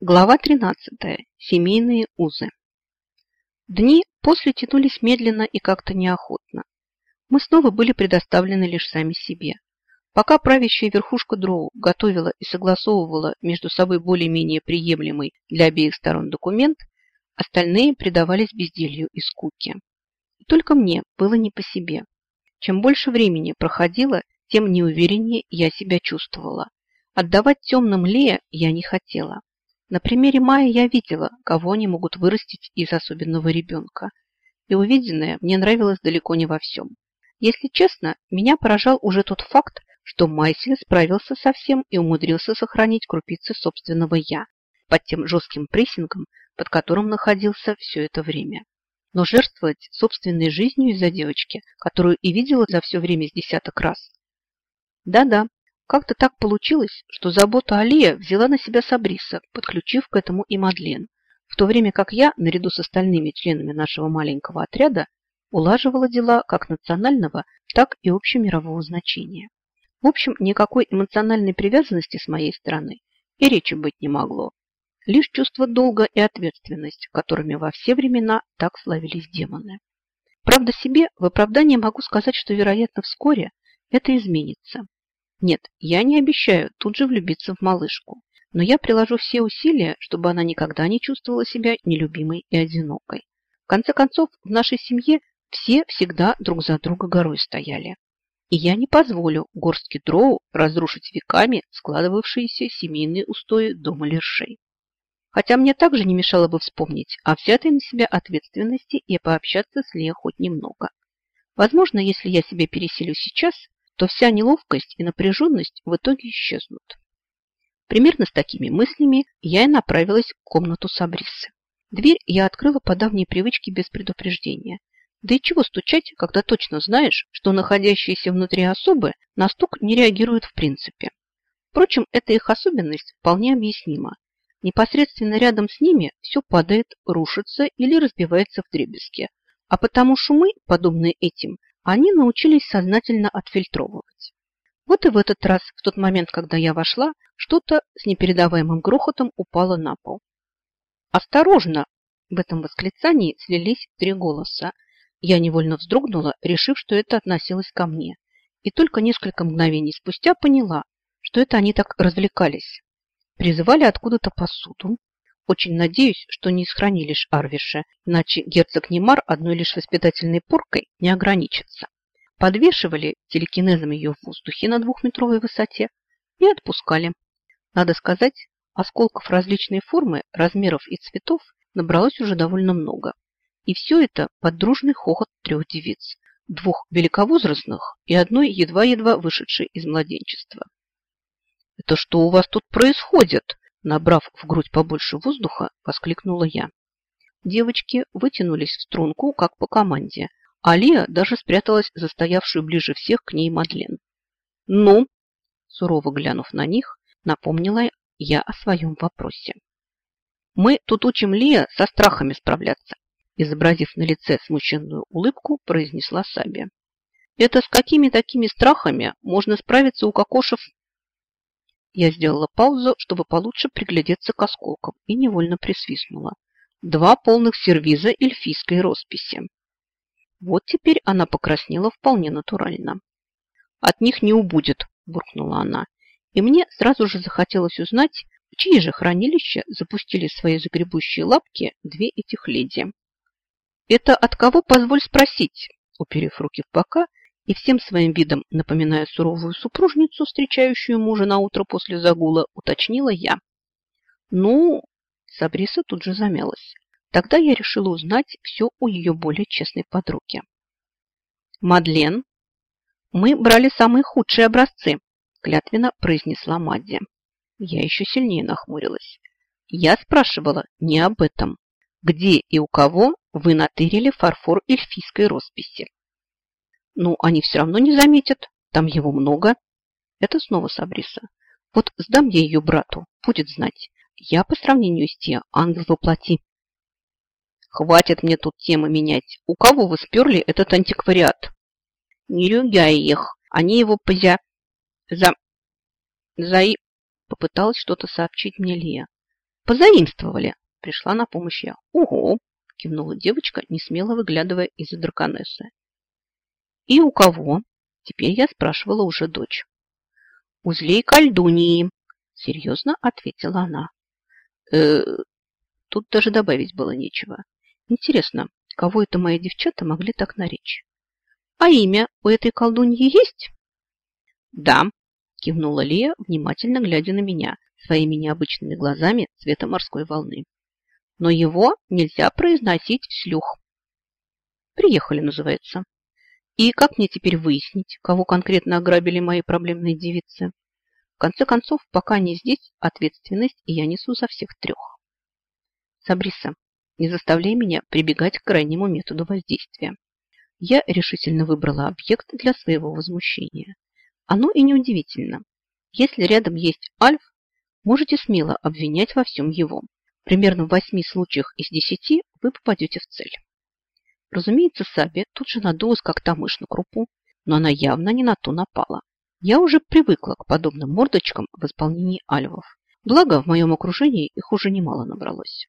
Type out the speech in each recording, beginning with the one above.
Глава 13. Семейные узы. Дни после тянулись медленно и как-то неохотно. Мы снова были предоставлены лишь сами себе. Пока правящая верхушка Дроу готовила и согласовывала между собой более-менее приемлемый для обеих сторон документ, остальные предавались безделью и скуке. И только мне было не по себе. Чем больше времени проходило, тем неувереннее я себя чувствовала. Отдавать темным Лея я не хотела. На примере Майи я видела, кого они могут вырастить из особенного ребенка. И увиденное мне нравилось далеко не во всем. Если честно, меня поражал уже тот факт, что Майсель справился со всем и умудрился сохранить крупицы собственного «я» под тем жестким прессингом, под которым находился все это время. Но жертвовать собственной жизнью из-за девочки, которую и видела за все время с десяток раз. Да-да, как-то так получилось, что забота Алия взяла на себя Сабриса, подключив к этому и Мадлен, в то время как я, наряду с остальными членами нашего маленького отряда, улаживала дела как национального, так и общемирового значения. В общем, никакой эмоциональной привязанности с моей стороны и речи быть не могло. Лишь чувство долга и ответственность, которыми во все времена так славились демоны. Правда, себе в оправдание могу сказать, что, вероятно, вскоре это изменится. Нет, я не обещаю тут же влюбиться в малышку, но я приложу все усилия, чтобы она никогда не чувствовала себя нелюбимой и одинокой. В конце концов, в нашей семье все всегда друг за друга горой стояли. И я не позволю горстке дроу разрушить веками складывавшиеся семейные устои дома лершей. Хотя мне также не мешало бы вспомнить о взятой на себя ответственности и пообщаться с Лея хоть немного. Возможно, если я себя переселю сейчас, то вся неловкость и напряженность в итоге исчезнут. Примерно с такими мыслями я и направилась в комнату Сабрисы. Дверь я открыла по давней привычке без предупреждения. Да и чего стучать, когда точно знаешь, что находящиеся внутри особы на стук не реагируют в принципе. Впрочем, эта их особенность вполне объяснима. Непосредственно рядом с ними все падает, рушится или разбивается в дребезги. А потому шумы, подобные этим, они научились сознательно отфильтровывать. Вот и в этот раз, в тот момент, когда я вошла, что-то с непередаваемым грохотом упало на пол. «Осторожно!» В этом восклицании слились три голоса. Я невольно вздрогнула, решив, что это относилось ко мне. И только несколько мгновений спустя поняла, что это они так развлекались. Призывали откуда-то посуду, очень надеюсь, что не из хранилищ Арвиша, иначе герцог Немар одной лишь воспитательной поркой не ограничится. Подвешивали телекинезом ее в воздухе на двухметровой высоте и отпускали. Надо сказать, осколков различной формы, размеров и цветов набралось уже довольно много. И все это под дружный хохот трех девиц, двух великовозрастных и одной едва-едва вышедшей из младенчества. «Это что у вас тут происходит?» Набрав в грудь побольше воздуха, воскликнула я. Девочки вытянулись в струнку, как по команде, а Лия даже спряталась за стоявшую ближе всех к ней Мадлен. «Ну?» Сурово глянув на них, напомнила я о своем вопросе. «Мы тут учим Лия со страхами справляться», изобразив на лице смущенную улыбку, произнесла Саби. «Это с какими такими страхами можно справиться, у укокошив я сделала паузу, чтобы получше приглядеться к осколкам, и невольно присвистнула. Два полных сервиза эльфийской росписи. Вот теперь она покраснела вполне натурально. «От них не убудет», – буркнула она. И мне сразу же захотелось узнать, в чьи же хранилища запустили свои загребущие лапки две этих леди. «Это от кого, позволь спросить?» Уперев руки в бока, и всем своим видом, напоминая суровую супружницу, встречающую мужа на утро после загула, уточнила я. Ну, Сабриса тут же замялась. Тогда я решила узнать все у ее более честной подруги. Мадлен, мы брали самые худшие образцы, клятвенно произнесла Мадди. Я еще сильнее нахмурилась. Я спрашивала не об этом. Где и у кого вы натырили фарфор эльфийской росписи? Ну, они все равно не заметят. Там его много. Это снова Сабриса. Вот сдам я ее брату, будет знать. Я по сравнению с те ангел воплоти. Хватит мне тут темы менять. У кого вы сперли этот антиквариат? Не рюгяй их. Они его позя... За... За... Попыталась что-то сообщить мне Лия. Позаимствовали. Пришла на помощь я. Ого! Кивнула девочка, не смело выглядывая из-за драконессы. И у кого? Теперь я спрашивала уже дочь. У злей кольдунии, серьезно ответила она. Э, тут даже добавить было нечего. Интересно, кого это мои девчата могли так наречь? А имя у этой колдуньи есть? Да, кивнула Лия, внимательно глядя на меня своими необычными глазами цвета морской волны. Но его нельзя произносить вслух. Приехали, называется. И как мне теперь выяснить, кого конкретно ограбили мои проблемные девицы? В конце концов, пока они здесь, ответственность я несу за всех трех. Сабриса, не заставляй меня прибегать к крайнему методу воздействия. Я решительно выбрала объект для своего возмущения. Оно и неудивительно. Если рядом есть Альф, можете смело обвинять во всем его. Примерно в восьми случаях из десяти вы попадете в цель. Разумеется, Саби тут же надулась, как та мышь на крупу, но она явно не на то напала. Я уже привыкла к подобным мордочкам в исполнении альвов. Благо, в моем окружении их уже немало набралось.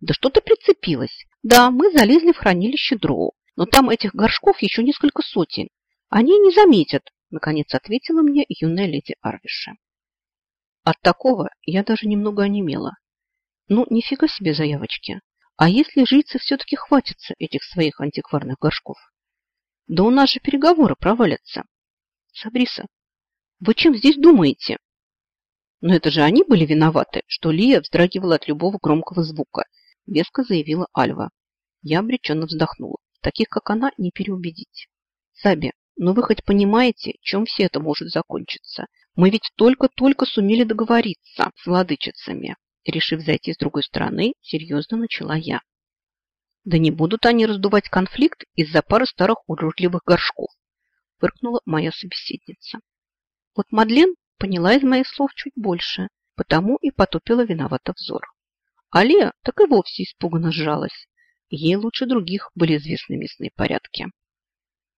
Да что ты прицепилась? Да, мы залезли в хранилище дроу, но там этих горшков еще несколько сотен. Они не заметят, наконец ответила мне юная леди Арвиша. От такого я даже немного онемела. Ну, нифига себе заявочки. А если жрицы все-таки хватится этих своих антикварных горшков? Да у нас же переговоры провалятся. Сабриса, вы чем здесь думаете? Но это же они были виноваты, что Лия вздрагивала от любого громкого звука, веско заявила Альва. Я обреченно вздохнула. Таких, как она, не переубедить. Саби, ну вы хоть понимаете, чем все это может закончиться? Мы ведь только-только сумели договориться с владычицами. Решив зайти с другой стороны, серьезно начала я. Да не будут они раздувать конфликт из-за пары старых уродливых горшков, фыркнула моя собеседница. Вот Мадлен поняла из моих слов чуть больше, потому и потупила виновато взор. Алия так и вовсе испуганно сжалась, Ей лучше других были известны местные порядки.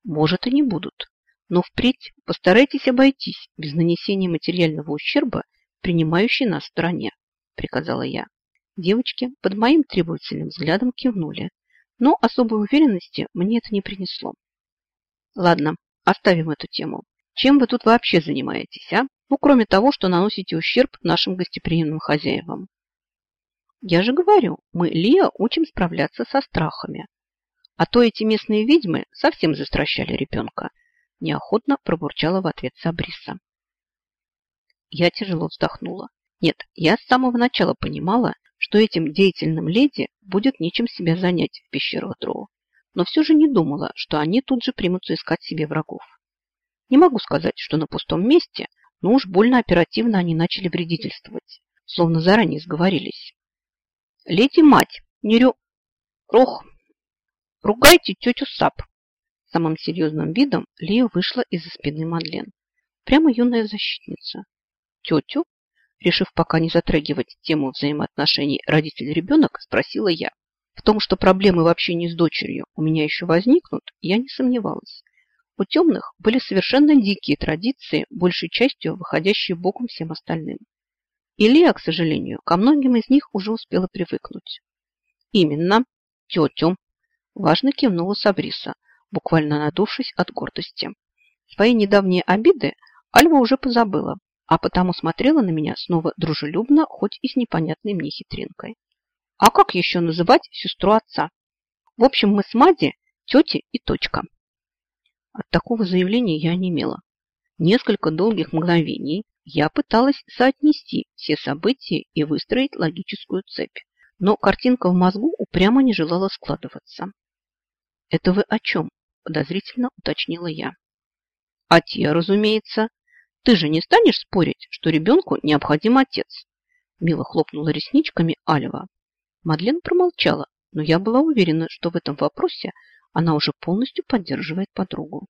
Может, и не будут, но впредь постарайтесь обойтись без нанесения материального ущерба принимающей нас стороне, приказала я. Девочки под моим требовательным взглядом кивнули, но особой уверенности мне это не принесло. Ладно, оставим эту тему. Чем вы тут вообще занимаетесь, а? Ну, кроме того, что наносите ущерб нашим гостеприимным хозяевам. Я же говорю, мы, Лия, учим справляться со страхами. А то эти местные ведьмы совсем застращали ребенка. Неохотно пробурчала в ответ Сабриса. Я тяжело вздохнула. Нет, я с самого начала понимала, что этим деятельным леди будет нечем себя занять в пещерах Дроу. Но все же не думала, что они тут же примутся искать себе врагов. Не могу сказать, что на пустом месте, но уж больно оперативно они начали вредительствовать, словно заранее сговорились. Леди-мать, не рю... Рох, ругайте тетю Сап. Самым серьезным видом Лия вышла из-за спины Мадлен. Прямо юная защитница. Тетю? Решив пока не затрагивать тему взаимоотношений родитель-ребенок, спросила я. В том, что проблемы в общении с дочерью у меня еще возникнут, я не сомневалась. У темных были совершенно дикие традиции, большей частью выходящие боком всем остальным. Илья, к сожалению, ко многим из них уже успела привыкнуть. Именно, тетю. Важно кивнула Сабриса, буквально надувшись от гордости. Свои недавние обиды Альва уже позабыла, а потому смотрела на меня снова дружелюбно, хоть и с непонятной мне хитринкой. А как еще называть сестру отца? В общем, мы с Мади, тети и точка. От такого заявления я онемела. Несколько долгих мгновений я пыталась соотнести все события и выстроить логическую цепь, но картинка в мозгу упрямо не желала складываться. «Это вы о чем?» – подозрительно уточнила я. «А те, разумеется. Ты же не станешь спорить, что ребенку необходим отец?» Мило хлопнула ресничками Алева. Мадлен промолчала, но я была уверена, что в этом вопросе она уже полностью поддерживает подругу.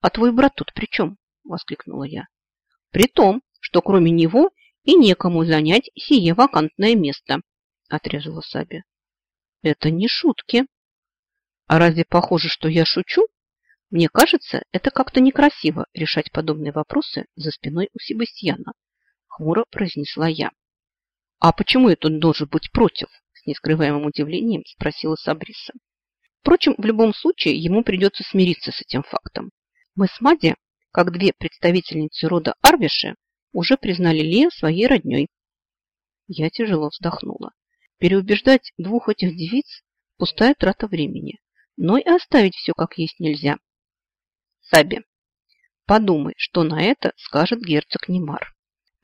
«А твой брат тут при чем?» – воскликнула я. При том, что кроме него и некому занять сие вакантное место, отрезала Саби. Это не шутки. А разве похоже, что я шучу? Мне кажется, это как-то некрасиво решать подобные вопросы за спиной у Себастьяна, хмуро произнесла я. А почему это он должен быть против? С нескрываемым удивлением спросила Сабриса. Впрочем, в любом случае ему придется смириться с этим фактом. Мы с Мади, как две представительницы рода Арвиши, уже признали Лея своей родней. Я тяжело вздохнула. Переубеждать двух этих девиц – пустая трата времени. Но и оставить все как есть нельзя. Саби, подумай, что на это скажет герцог Немар.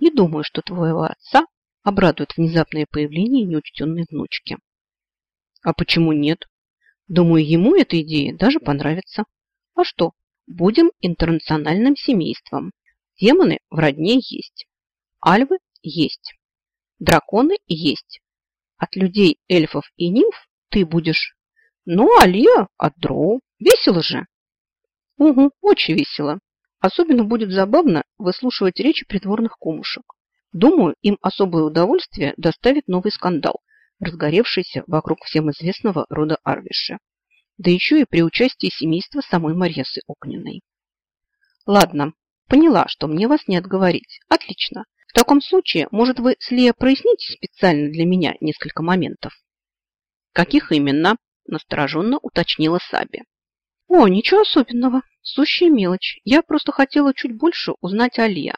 Не думаю, что твоего отца обрадует внезапное появление неучтенной внучки. А почему нет? Думаю, ему эта идея даже понравится. А что, будем интернациональным семейством. Демоны в родне есть. Альвы есть. Драконы есть. От людей, эльфов и нимф ты будешь. Ну, а Лия от дроу. Весело же. Угу, очень весело. Особенно будет забавно выслушивать речи придворных кумушек. Думаю, им особое удовольствие доставит новый скандал, разгоревшийся вокруг всем известного рода Арвиши. Да еще и при участии семейства самой Марьесы Огненной. Ладно, поняла, что мне вас не отговорить. Отлично. В таком случае, может, вы с Лея проясните специально для меня несколько моментов? Каких именно? Настороженно уточнила Саби. О, ничего особенного. Сущая мелочь. Я просто хотела чуть больше узнать о Леа.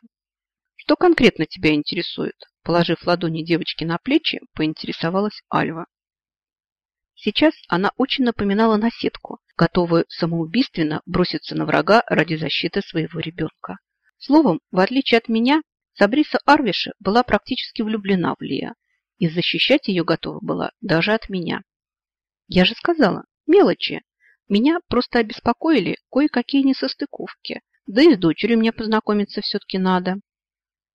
Что конкретно тебя интересует? Положив ладони девочки на плечи, поинтересовалась Альва. Сейчас она очень напоминала наседку, готовую самоубийственно броситься на врага ради защиты своего ребенка. Словом, в отличие от меня, Сабриса Арвиша была практически влюблена в Лия и защищать ее готова была даже от меня. Я же сказала, мелочи. Меня просто обеспокоили кое-какие несостыковки, да и с дочерью мне познакомиться все-таки надо.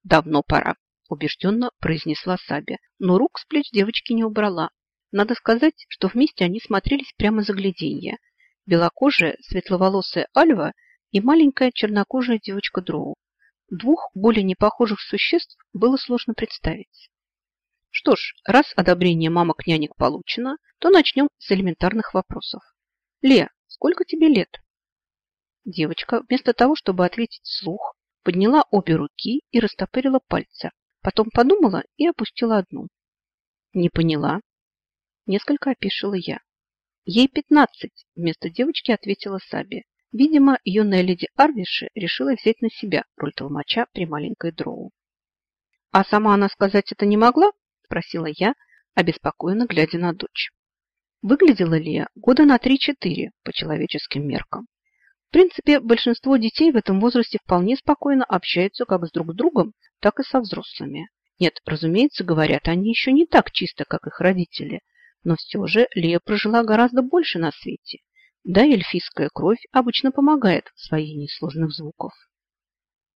Давно пора, убежденно произнесла Саби, но рук с плеч девочки не убрала. Надо сказать, что вместе они смотрелись прямо за гляденье. Белокожая, светловолосая Альва и маленькая чернокожая девочка Дроу. Двух более непохожих существ было сложно представить. Что ж, раз одобрение мамок-нянек получено, то начнем с элементарных вопросов. Ле, сколько тебе лет? Девочка, вместо того, чтобы ответить вслух, подняла обе руки и растопырила пальцы. Потом подумала и опустила одну. Не поняла. Несколько опишила я. Ей пятнадцать, вместо девочки ответила Саби. Видимо, юная леди Арвиши решила взять на себя роль толмача при маленькой дроу. А сама она сказать это не могла? Спросила я, обеспокоенно глядя на дочь. Выглядела Лия года на три-четыре по человеческим меркам. В принципе, большинство детей в этом возрасте вполне спокойно общаются как с друг с другом, так и со взрослыми. Нет, разумеется, говорят, они еще не так чисто, как их родители, но все же Лия прожила гораздо больше на свете. Да, эльфийская кровь обычно помогает в освоении сложных звуков.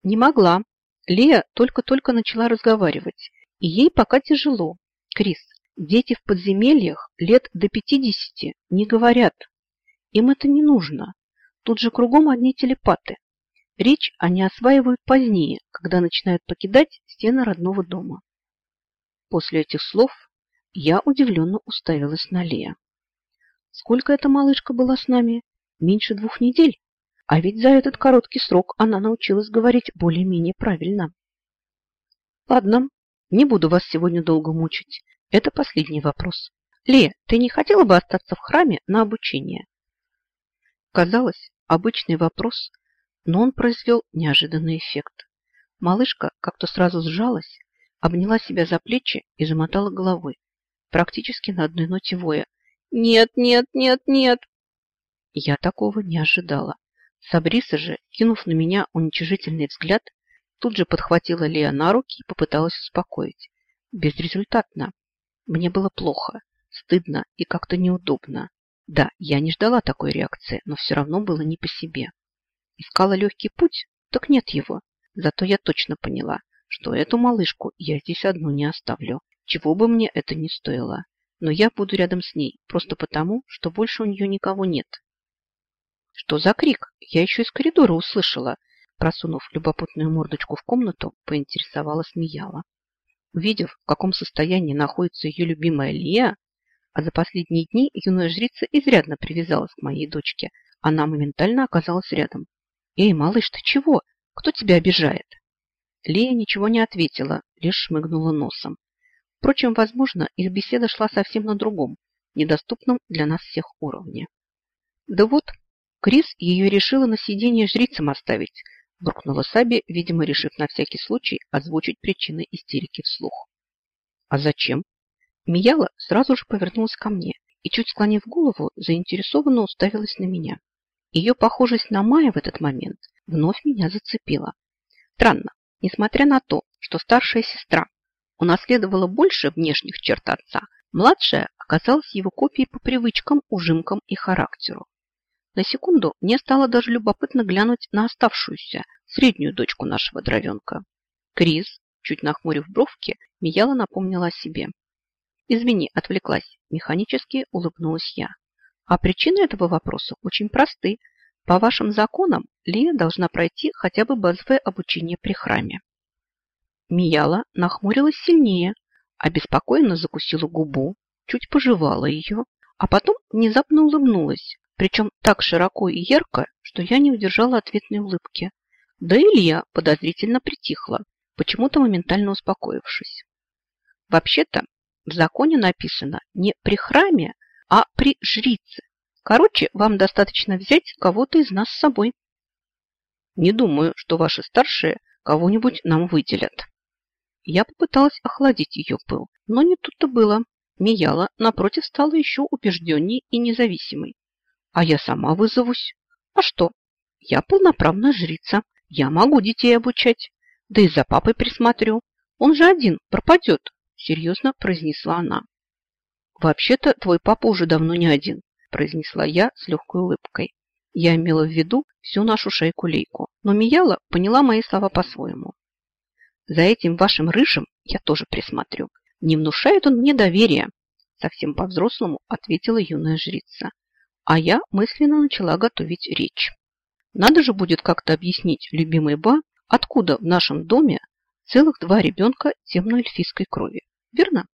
Не могла. Лия только-только начала разговаривать, и ей пока тяжело. Крис, дети в подземельях лет до 50 не говорят. Им это не нужно. Тут же кругом одни телепаты. Речь они осваивают позднее, когда начинают покидать стены родного дома. После этих слов я удивленно уставилась на Лея. Сколько эта малышка была с нами? Меньше двух недель. А ведь за этот короткий срок она научилась говорить более-менее правильно. Ладно, не буду вас сегодня долго мучить. Это последний вопрос. Лея, ты не хотела бы остаться в храме на обучение? Казалось, Обычный вопрос, но он произвел неожиданный эффект. Малышка как-то сразу сжалась, обняла себя за плечи и замотала головой, практически на одной ноте воя. «Нет, нет, нет, нет!» Я такого не ожидала. Сабриса же, кинув на меня уничижительный взгляд, тут же подхватила Лея на руки и попыталась успокоить. Безрезультатно. Мне было плохо, стыдно и как-то неудобно. Да, я не ждала такой реакции, но все равно было не по себе. Искала легкий путь? Так нет его. Зато я точно поняла, что эту малышку я здесь одну не оставлю. Чего бы мне это ни стоило. Но я буду рядом с ней, просто потому, что больше у нее никого нет. Что за крик? Я еще из коридора услышала. Просунув любопытную мордочку в комнату, поинтересовалась Мияла. Увидев, в каком состоянии находится ее любимая Лия, а за последние дни юная жрица изрядно привязалась к моей дочке. Она моментально оказалась рядом. «Эй, малыш, ты чего? Кто тебя обижает?» Лея ничего не ответила, лишь шмыгнула носом. Впрочем, возможно, их беседа шла совсем на другом, недоступном для нас всех уровне. Да вот, Крис ее решила на сиденье жрицам оставить, буркнула Саби, видимо, решив на всякий случай озвучить причины истерики вслух. А зачем? Мияла сразу же повернулась ко мне и, чуть склонив голову, заинтересованно уставилась на меня. Ее похожесть на Майя в этот момент вновь меня зацепила. Странно, несмотря на то, что старшая сестра унаследовала больше внешних черт отца, младшая оказалась его копией по привычкам, ужимкам и характеру. На секунду мне стало даже любопытно глянуть на оставшуюся, среднюю дочку нашего дровенка. Крис, чуть нахмурив бровки, Мияла напомнила о себе. «Извини, отвлеклась», – механически улыбнулась я. «А причины этого вопроса очень просты. По вашим законам Лия должна пройти хотя бы базовое обучение при храме». Мияла нахмурилась сильнее, обеспокоенно закусила губу, чуть пожевала ее, а потом внезапно улыбнулась, причем так широко и ярко, что я не удержала ответной улыбки. Да и Илья подозрительно притихла, почему-то моментально успокоившись. Вообще-то в законе написано не при храме, а при жрице. Короче, вам достаточно взять кого-то из нас с собой. Не думаю, что ваши старшие кого-нибудь нам выделят. Я попыталась охладить ее пыл, но не тут-то было. Мияла, напротив, стала еще убежденней и независимой. А я сама вызовусь. А что? Я полноправная жрица. Я могу детей обучать. Да и за папой присмотрю. Он же один пропадет, серьезно произнесла она. Вообще-то твой папа уже давно не один, произнесла я с легкой улыбкой. Я имела в виду всю нашу шейку-лейку, но Мияла поняла мои слова по-своему. За этим вашим рыжим я тоже присмотрю. Не внушает он мне доверия, совсем по-взрослому ответила юная жрица. А я мысленно начала готовить речь. Надо же будет как-то объяснить любимой Ба, откуда в нашем доме целых два ребенка темно-эльфийской крови. Верно?